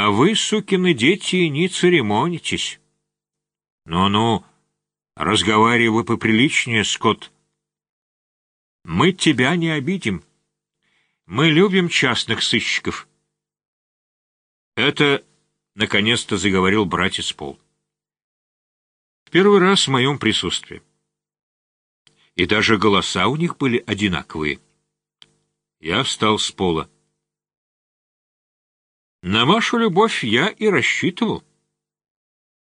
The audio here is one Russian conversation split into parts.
А вы, сукины дети, не церемонитесь. Ну-ну, разговаривай поприличнее, Скотт. Мы тебя не обидим. Мы любим частных сыщиков. Это, наконец-то, заговорил братец Пол. В первый раз в моем присутствии. И даже голоса у них были одинаковые. Я встал с пола. На вашу любовь я и рассчитывал.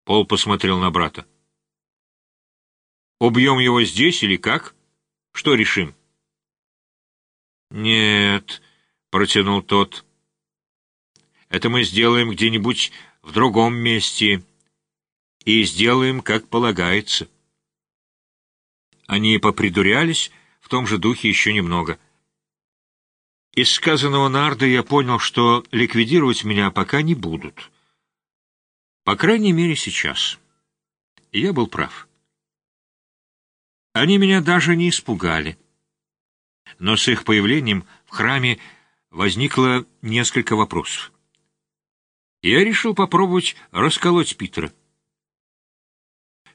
Пол посмотрел на брата. Убьем его здесь или как? Что решим? Нет, протянул тот. Это мы сделаем где-нибудь в другом месте и сделаем, как полагается. Они попридурялись в том же духе еще немного. Из сказанного Нарда я понял, что ликвидировать меня пока не будут. По крайней мере, сейчас. Я был прав. Они меня даже не испугали. Но с их появлением в храме возникло несколько вопросов. Я решил попробовать расколоть Питера.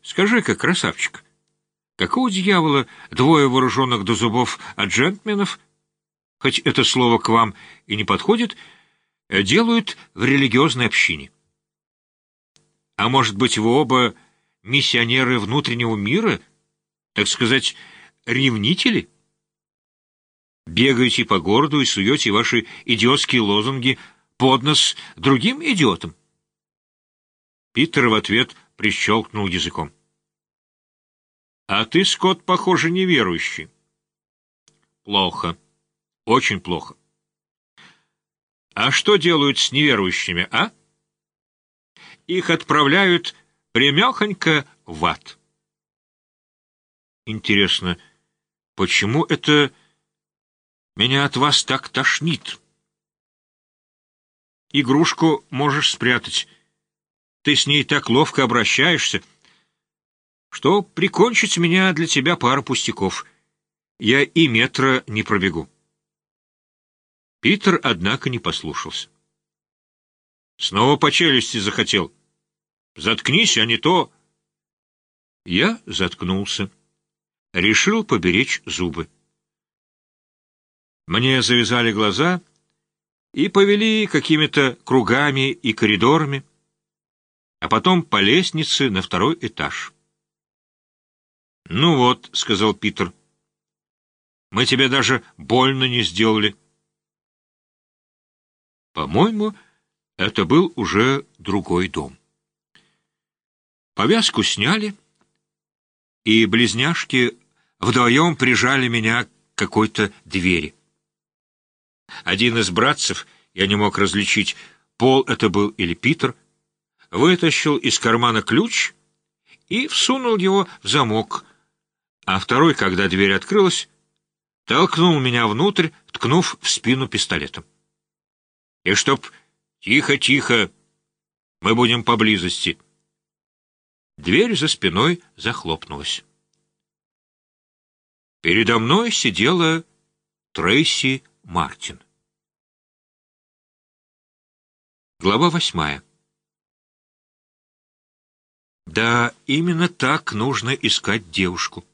Скажи-ка, красавчик, какого дьявола двое вооруженных до зубов от джентльменов хоть это слово к вам и не подходит, э, делают в религиозной общине. А может быть, вы оба миссионеры внутреннего мира, так сказать, ревнители? Бегаете по городу и суете ваши идиотские лозунги под нос другим идиотам? Питер в ответ прищелкнул языком. — А ты, Скотт, похоже, неверующий. — Плохо. Очень плохо. А что делают с неверующими, а? Их отправляют прямехонько в ад. Интересно, почему это меня от вас так тошнит? Игрушку можешь спрятать. Ты с ней так ловко обращаешься, что прикончить меня для тебя пара пустяков. Я и метра не пробегу. Питер, однако, не послушался. Снова по челюсти захотел. Заткнись, а не то... Я заткнулся. Решил поберечь зубы. Мне завязали глаза и повели какими-то кругами и коридорами, а потом по лестнице на второй этаж. «Ну вот», — сказал Питер, — «мы тебе даже больно не сделали». По-моему, это был уже другой дом. Повязку сняли, и близняшки вдвоем прижали меня к какой-то двери. Один из братцев, я не мог различить, Пол это был или Питер, вытащил из кармана ключ и всунул его в замок, а второй, когда дверь открылась, толкнул меня внутрь, ткнув в спину пистолетом. И чтоб тихо-тихо, мы будем поблизости. Дверь за спиной захлопнулась. Передо мной сидела Трейси Мартин. Глава восьмая. Да, именно так нужно искать девушку.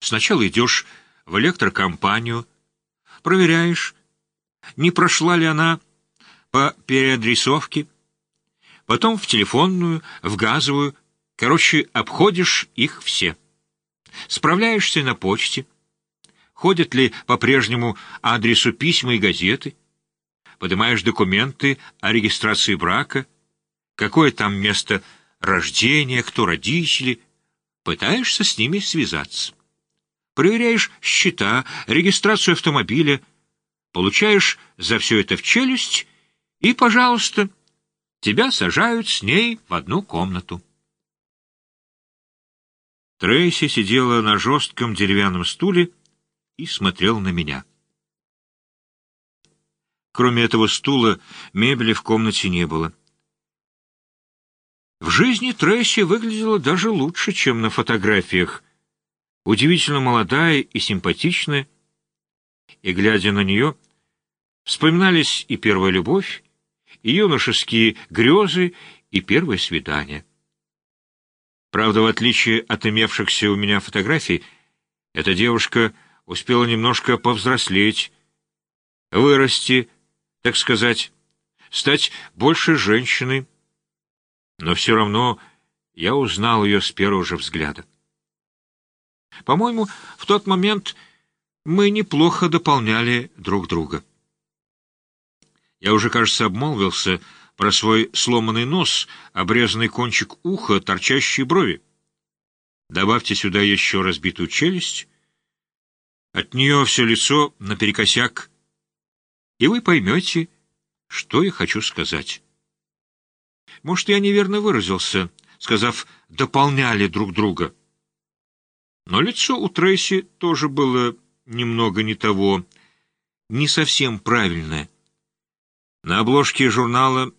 Сначала идешь в электрокомпанию, проверяешь, не прошла ли она по переадресовке, потом в телефонную, в газовую, короче, обходишь их все. Справляешься на почте, ходят ли по-прежнему адресу письма и газеты, поднимаешь документы о регистрации брака, какое там место рождения, кто родители, пытаешься с ними связаться. Проверяешь счета, регистрацию автомобиля, получаешь за все это в челюсть, и, пожалуйста, тебя сажают с ней в одну комнату. Трейси сидела на жестком деревянном стуле и смотрела на меня. Кроме этого стула, мебели в комнате не было. В жизни Трейси выглядела даже лучше, чем на фотографиях. Удивительно молодая и симпатичная, и, глядя на нее, вспоминались и первая любовь, и юношеские грезы, и первое свидание. Правда, в отличие от имевшихся у меня фотографий, эта девушка успела немножко повзрослеть, вырасти, так сказать, стать больше женщиной. Но все равно я узнал ее с первого же взгляда. По-моему, в тот момент мы неплохо дополняли друг друга. Я уже, кажется, обмолвился про свой сломанный нос, обрезанный кончик уха, торчащие брови. Добавьте сюда еще разбитую челюсть, от нее все лицо наперекосяк, и вы поймете, что я хочу сказать. Может, я неверно выразился, сказав «дополняли друг друга». Но лицо у Трейси тоже было немного не того, не совсем правильное. На обложке журнала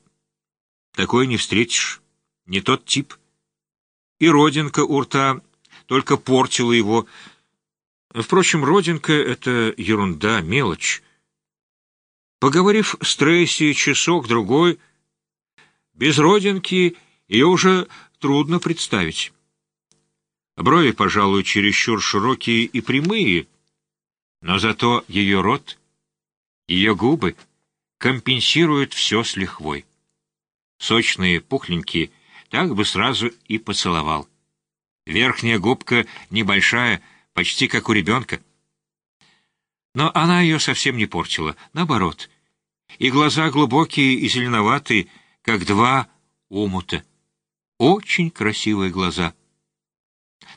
такое не встретишь, не тот тип. И родинка у рта только портила его. Впрочем, родинка — это ерунда, мелочь. Поговорив с Трейси часок-другой, без родинки ее уже трудно представить. Брови, пожалуй, чересчур широкие и прямые, но зато ее рот, ее губы — компенсирует все с лихвой. Сочные, пухленькие, так бы сразу и поцеловал. Верхняя губка небольшая, почти как у ребенка. Но она ее совсем не портила, наоборот. И глаза глубокие и зеленоватые, как два омута. Очень красивые глаза.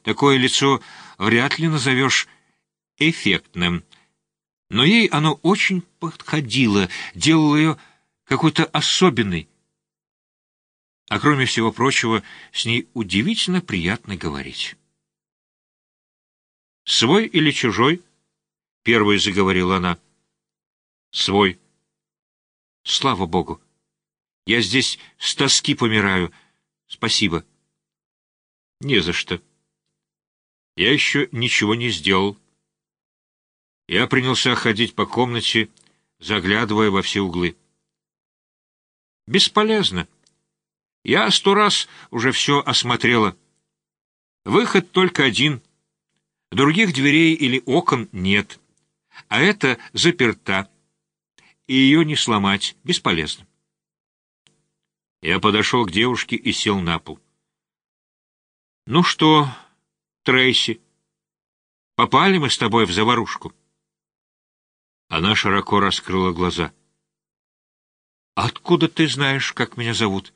Такое лицо вряд ли назовешь эффектным, но ей оно очень подходило, делало ее какой-то особенной. А кроме всего прочего, с ней удивительно приятно говорить. «Свой или чужой?» — первой заговорила она. «Свой. Слава Богу. Я здесь с тоски помираю. Спасибо». «Не за что. Я еще ничего не сделал». Я принялся ходить по комнате, заглядывая во все углы. Бесполезно. Я сто раз уже все осмотрела. Выход только один. Других дверей или окон нет. А это заперта. И ее не сломать бесполезно. Я подошел к девушке и сел на пол. «Ну что, Трейси, попали мы с тобой в заварушку?» Она широко раскрыла глаза. «Откуда ты знаешь, как меня зовут?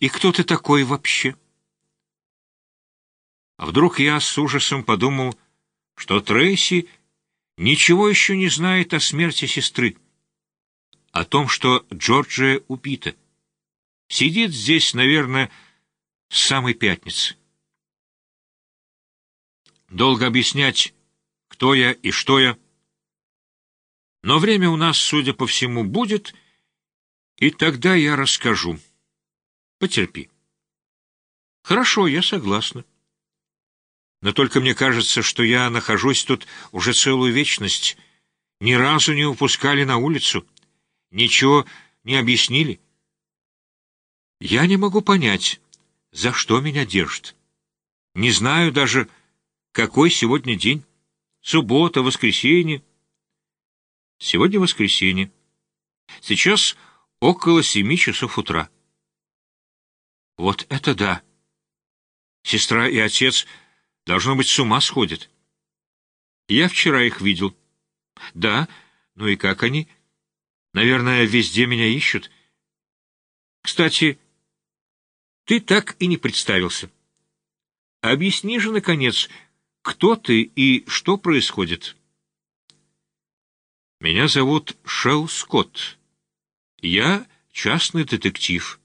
И кто ты такой вообще?» А вдруг я с ужасом подумал, что Трейси ничего еще не знает о смерти сестры, о том, что Джорджия убита. Сидит здесь, наверное, с самой пятницы. Долго объяснять, кто я и что я — но время у нас, судя по всему, будет, и тогда я расскажу. Потерпи. Хорошо, я согласна. Но только мне кажется, что я нахожусь тут уже целую вечность. Ни разу не упускали на улицу. Ничего не объяснили. Я не могу понять, за что меня держат. Не знаю даже, какой сегодня день. Суббота, воскресенье. Сегодня воскресенье. Сейчас около семи часов утра. Вот это да! Сестра и отец, должно быть, с ума сходят. Я вчера их видел. Да, ну и как они? Наверное, везде меня ищут. Кстати, ты так и не представился. Объясни же, наконец, кто ты и что происходит. Меня зовут Шелл Скотт. Я частный детектив.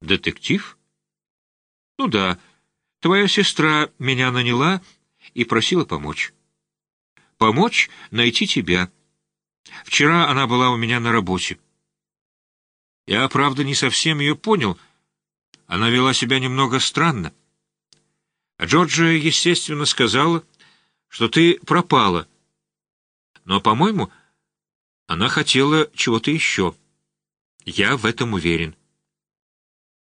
Детектив? Ну да, твоя сестра меня наняла и просила помочь. Помочь найти тебя. Вчера она была у меня на работе. Я, правда, не совсем ее понял. Она вела себя немного странно. Джорджия, естественно, сказала, что ты пропала — но, по-моему, она хотела чего-то еще. Я в этом уверен.